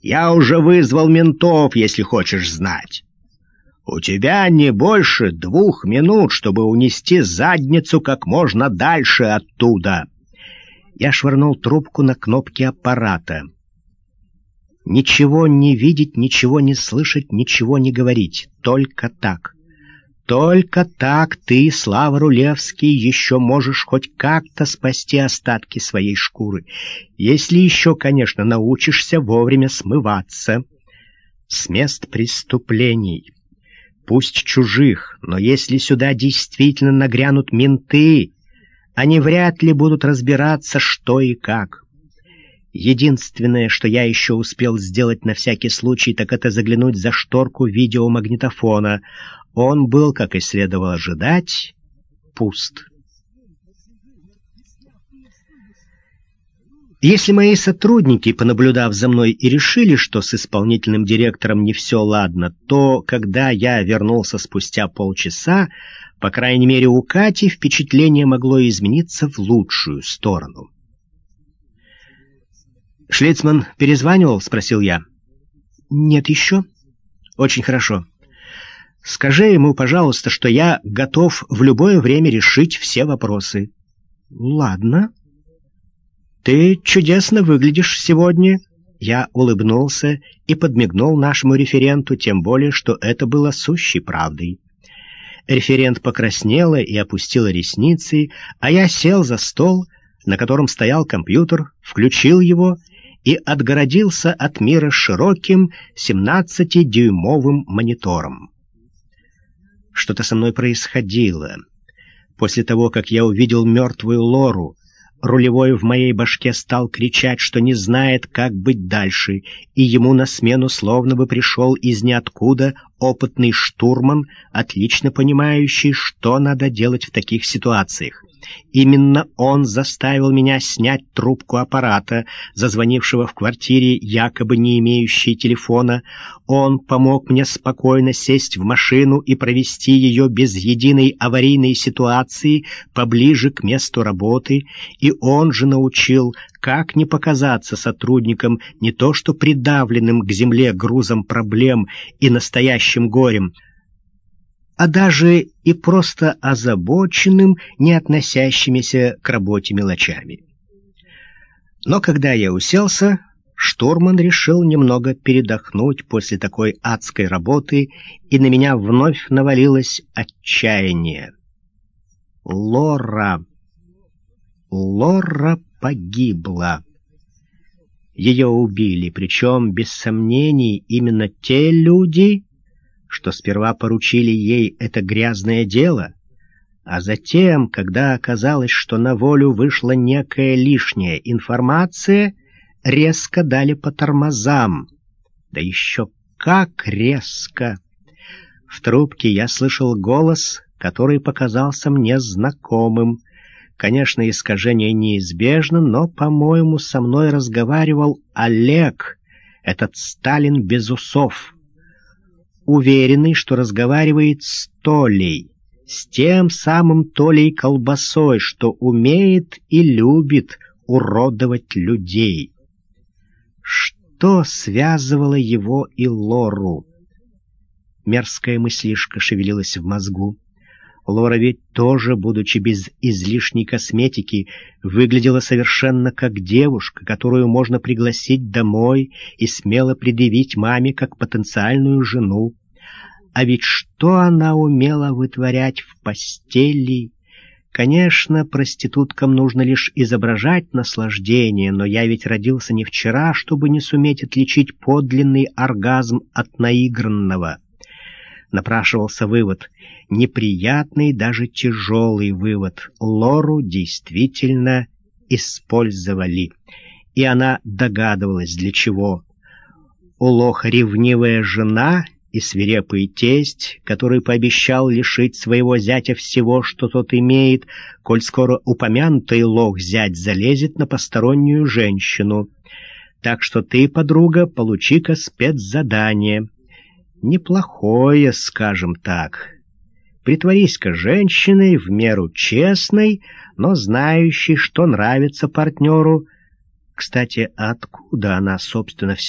Я уже вызвал ментов, если хочешь знать. У тебя не больше двух минут, чтобы унести задницу как можно дальше оттуда. Я швырнул трубку на кнопки аппарата. Ничего не видеть, ничего не слышать, ничего не говорить. Только так. Только так ты, Слава Рулевский, еще можешь хоть как-то спасти остатки своей шкуры. Если еще, конечно, научишься вовремя смываться с мест преступлений. Пусть чужих, но если сюда действительно нагрянут менты, они вряд ли будут разбираться, что и как. Единственное, что я еще успел сделать на всякий случай, так это заглянуть за шторку видеомагнитофона. Он был, как и следовало ожидать, пуст. Если мои сотрудники, понаблюдав за мной, и решили, что с исполнительным директором не все ладно, то, когда я вернулся спустя полчаса, по крайней мере у Кати впечатление могло измениться в лучшую сторону. «Шлицман перезванивал?» — спросил я. «Нет еще». «Очень хорошо. Скажи ему, пожалуйста, что я готов в любое время решить все вопросы». «Ладно». «Ты чудесно выглядишь сегодня». Я улыбнулся и подмигнул нашему референту, тем более, что это было сущей правдой. Референт покраснела и опустила ресницы, а я сел за стол, на котором стоял компьютер, включил его и отгородился от мира широким 17-дюймовым монитором. Что-то со мной происходило. После того, как я увидел мертвую Лору, рулевой в моей башке стал кричать, что не знает, как быть дальше, и ему на смену словно бы пришел из ниоткуда опытный штурман, отлично понимающий, что надо делать в таких ситуациях. Именно он заставил меня снять трубку аппарата, зазвонившего в квартире, якобы не имеющей телефона. Он помог мне спокойно сесть в машину и провести ее без единой аварийной ситуации поближе к месту работы, и он же научил, как не показаться сотрудникам не то что придавленным к земле грузом проблем и настоящим горем, а даже и просто озабоченным, не относящимися к работе мелочами. Но когда я уселся, штурман решил немного передохнуть после такой адской работы, и на меня вновь навалилось отчаяние. Лора. Лора погибла. Ее убили, причем, без сомнений, именно те люди, что сперва поручили ей это грязное дело, а затем, когда оказалось, что на волю вышла некая лишняя информация, резко дали по тормозам. Да еще как резко! В трубке я слышал голос, который показался мне знакомым. Конечно, искажение неизбежно, но, по-моему, со мной разговаривал Олег, этот Сталин без усов уверенный, что разговаривает с Толей, с тем самым Толей колбасой, что умеет и любит уродовать людей. Что связывало его и Лору? Мерзкая мыслишка шевелилась в мозгу. Лора ведь тоже, будучи без излишней косметики, выглядела совершенно как девушка, которую можно пригласить домой и смело предъявить маме как потенциальную жену. А ведь что она умела вытворять в постели? Конечно, проституткам нужно лишь изображать наслаждение, но я ведь родился не вчера, чтобы не суметь отличить подлинный оргазм от наигранного напрашивался вывод, неприятный, даже тяжелый вывод. Лору действительно использовали, и она догадывалась, для чего. У Лоха ревнивая жена и свирепый тесть, который пообещал лишить своего зятя всего, что тот имеет, коль скоро упомянутый Лох зять залезет на постороннюю женщину. Так что ты, подруга, получи-ка спецзадание — неплохое, скажем так. Притворись-ка женщиной, в меру честной, но знающей, что нравится партнеру. Кстати, откуда она, собственно, все